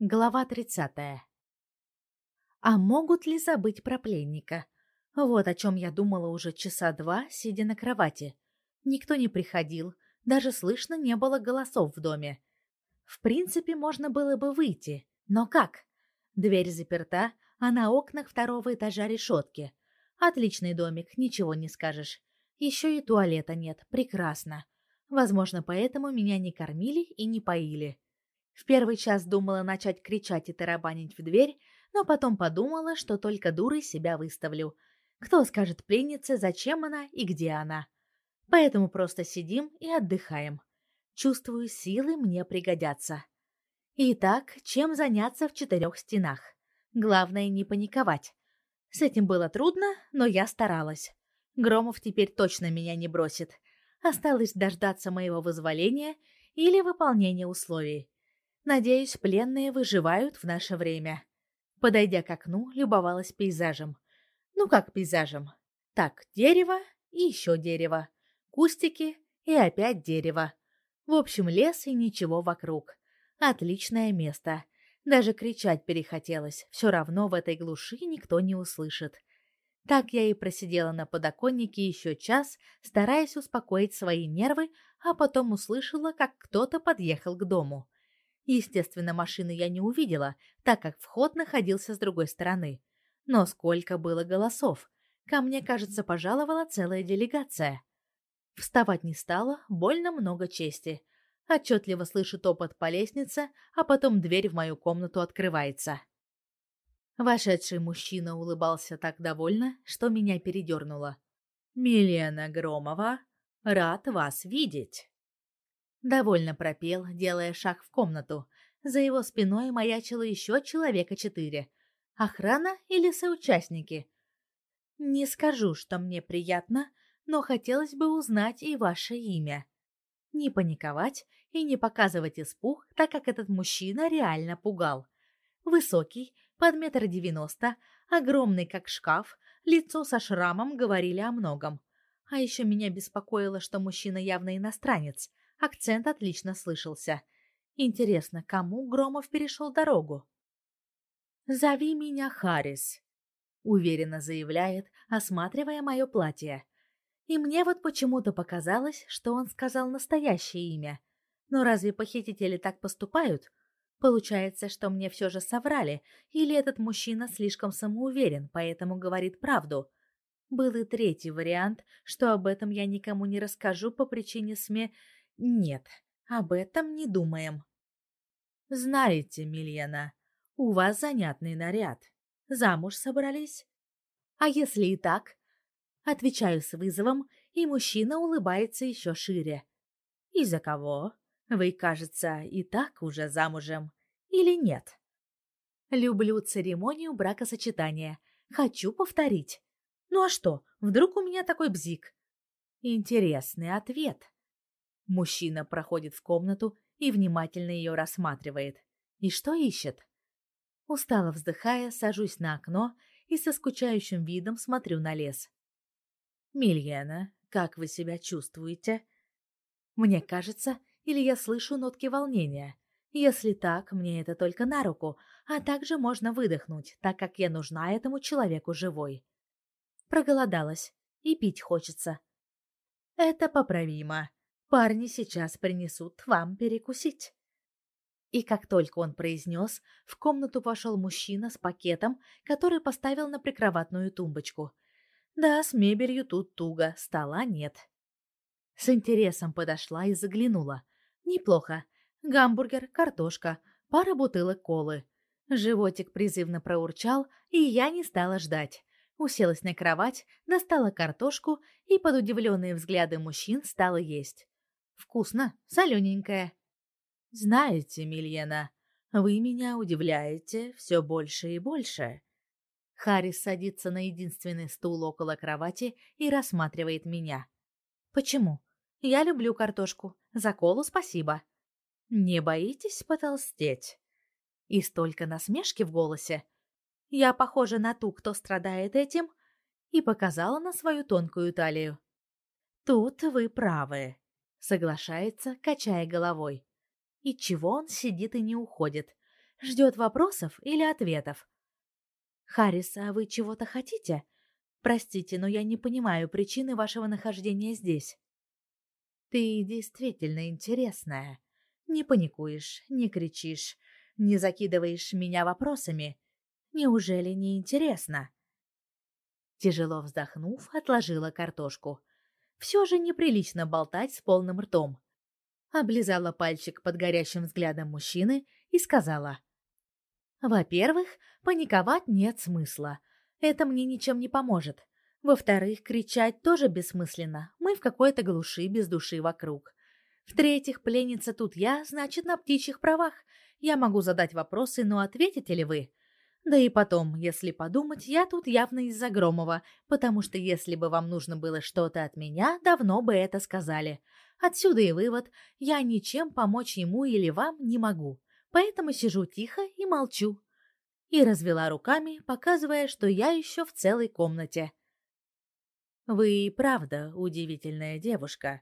Глава 30. А могут ли забыть про пленника? Вот о чем я думала уже часа два, сидя на кровати. Никто не приходил, даже слышно не было голосов в доме. В принципе, можно было бы выйти, но как? Дверь заперта, а на окнах второго этажа решетки. Отличный домик, ничего не скажешь. Еще и туалета нет, прекрасно. Возможно, поэтому меня не кормили и не поили. В первый час думала начать кричать и тарабанить в дверь, но потом подумала, что только дурой себя выставлю. Кто скажет пленнице, зачем она и где она? Поэтому просто сидим и отдыхаем. Чувствую, силы мне пригодятся. Итак, чем заняться в четырех стенах? Главное не паниковать. С этим было трудно, но я старалась. Громов теперь точно меня не бросит. Осталось дождаться моего вызволения или выполнения условий. Надеюсь, пленные выживают в наше время. Подойдя к окну, любовалась пейзажем. Ну как пейзажем? Так, дерево и еще дерево. Кустики и опять дерево. В общем, лес и ничего вокруг. Отличное место. Даже кричать перехотелось. Все равно в этой глуши никто не услышит. Так я и просидела на подоконнике еще час, стараясь успокоить свои нервы, а потом услышала, как кто-то подъехал к дому. Естественно, машины я не увидела, так как вход находился с другой стороны. Но сколько было голосов! Ко мне, кажется, пожаловала целая делегация. Вставать не стала, больно много чести. Отчетливо слышу топот по лестнице, а потом дверь в мою комнату открывается. Вошедший мужчина улыбался так довольно, что меня передернуло. «Милена Громова, рад вас видеть!» Довольно пропел, делая шаг в комнату. За его спиной маячило еще человека четыре. Охрана или соучастники? Не скажу, что мне приятно, но хотелось бы узнать и ваше имя. Не паниковать и не показывать испуг, так как этот мужчина реально пугал. Высокий, под метр девяносто, огромный как шкаф, лицо со шрамом говорили о многом. А еще меня беспокоило, что мужчина явно иностранец — Акцент отлично слышался. Интересно, кому Громов перешел дорогу? «Зови меня Харрис», — уверенно заявляет, осматривая мое платье. И мне вот почему-то показалось, что он сказал настоящее имя. Но разве похитители так поступают? Получается, что мне все же соврали, или этот мужчина слишком самоуверен, поэтому говорит правду. Был и третий вариант, что об этом я никому не расскажу по причине сме... Нет, об этом не думаем. Знаете, Милена, у вас занятный наряд. Замуж собрались? А если и так? Отвечаю с вызовом, и мужчина улыбается еще шире. И за кого? Вы, кажется, и так уже замужем. Или нет? Люблю церемонию бракосочетания. Хочу повторить. Ну а что, вдруг у меня такой бзик? Интересный ответ. Мужчина проходит в комнату и внимательно ее рассматривает. И что ищет? Устало вздыхая, сажусь на окно и со скучающим видом смотрю на лес. «Мильена, как вы себя чувствуете?» Мне кажется, или я слышу нотки волнения. Если так, мне это только на руку, а также можно выдохнуть, так как я нужна этому человеку живой. Проголодалась, и пить хочется. Это поправимо. Парни сейчас принесут вам перекусить. И как только он произнес, в комнату вошел мужчина с пакетом, который поставил на прикроватную тумбочку. Да, с мебелью тут туго, стола нет. С интересом подошла и заглянула. Неплохо. Гамбургер, картошка, пара бутылок колы. Животик призывно проурчал, и я не стала ждать. Уселась на кровать, достала картошку и под удивленные взгляды мужчин стала есть. Вкусно, солененькое. Знаете, Мильена, вы меня удивляете все больше и больше. Харрис садится на единственный стул около кровати и рассматривает меня. Почему? Я люблю картошку. За колу спасибо. Не боитесь потолстеть? И столько насмешки в голосе. Я похожа на ту, кто страдает этим, и показала на свою тонкую талию. Тут вы правы. Соглашается, качая головой. И чего он сидит и не уходит? Ждет вопросов или ответов. «Харрис, а вы чего-то хотите? Простите, но я не понимаю причины вашего нахождения здесь». «Ты действительно интересная. Не паникуешь, не кричишь, не закидываешь меня вопросами. Неужели не интересно?» Тяжело вздохнув, отложила картошку. Все же неприлично болтать с полным ртом. Облизала пальчик под горящим взглядом мужчины и сказала. «Во-первых, паниковать нет смысла. Это мне ничем не поможет. Во-вторых, кричать тоже бессмысленно. Мы в какой-то глуши без души вокруг. В-третьих, пленница тут я, значит, на птичьих правах. Я могу задать вопросы, но ответите ли вы? Да и потом, если подумать, я тут явно из-за Громова, потому что если бы вам нужно было что-то от меня, давно бы это сказали. Отсюда и вывод, я ничем помочь ему или вам не могу, поэтому сижу тихо и молчу. И развела руками, показывая, что я еще в целой комнате. Вы правда удивительная девушка.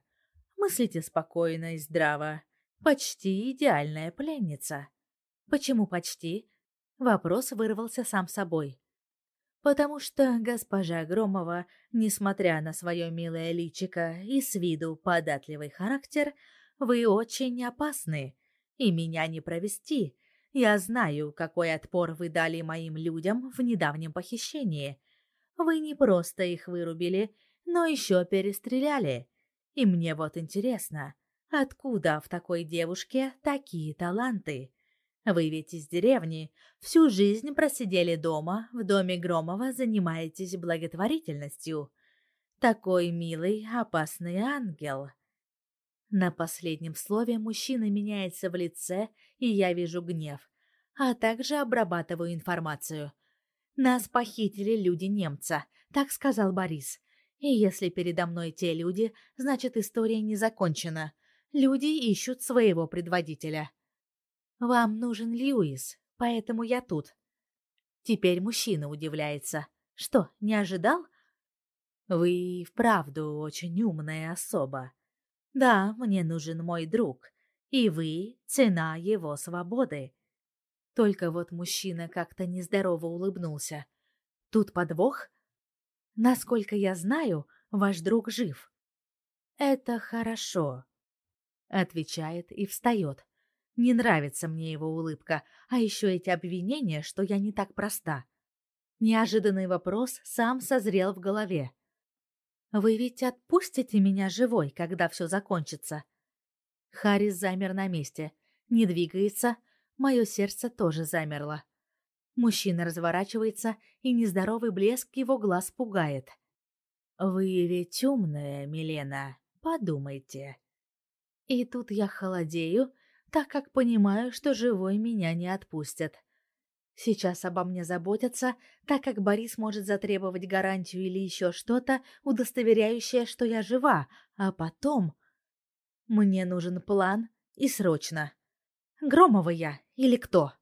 Мыслите спокойно и здраво. Почти идеальная пленница. Почему почти? Вопрос вырвался сам собой. Потому что госпожа Громова, несмотря на свое милое личико и с виду податливый характер, вы очень опасны, и меня не провести. Я знаю, какой отпор вы дали моим людям в недавнем похищении. Вы не просто их вырубили, но еще перестреляли. И мне вот интересно, откуда в такой девушке такие таланты? Вы ведь из деревни, всю жизнь просидели дома, в доме Громова занимаетесь благотворительностью. Такой милый, опасный ангел. На последнем слове мужчина меняется в лице, и я вижу гнев, а также обрабатываю информацию. Нас похитили люди немца, так сказал Борис. И если передо мной те люди, значит история не закончена. Люди ищут своего предводителя. Вам нужен Льюис, поэтому я тут. Теперь мужчина удивляется. Что, не ожидал? Вы вправду очень умная особа. Да, мне нужен мой друг, и вы — цена его свободы. Только вот мужчина как-то нездорово улыбнулся. Тут подвох? Насколько я знаю, ваш друг жив. Это хорошо, отвечает и встает. Не нравится мне его улыбка, а еще эти обвинения, что я не так проста. Неожиданный вопрос сам созрел в голове. «Вы ведь отпустите меня живой, когда все закончится?» Харрис замер на месте, не двигается, мое сердце тоже замерло. Мужчина разворачивается, и нездоровый блеск его глаз пугает. «Вы ведь умная, Милена, подумайте». И тут я холодею, так как понимаю, что живой меня не отпустят. Сейчас обо мне заботятся, так как Борис может затребовать гарантию или еще что-то, удостоверяющее, что я жива, а потом... Мне нужен план и срочно. Громова я или кто?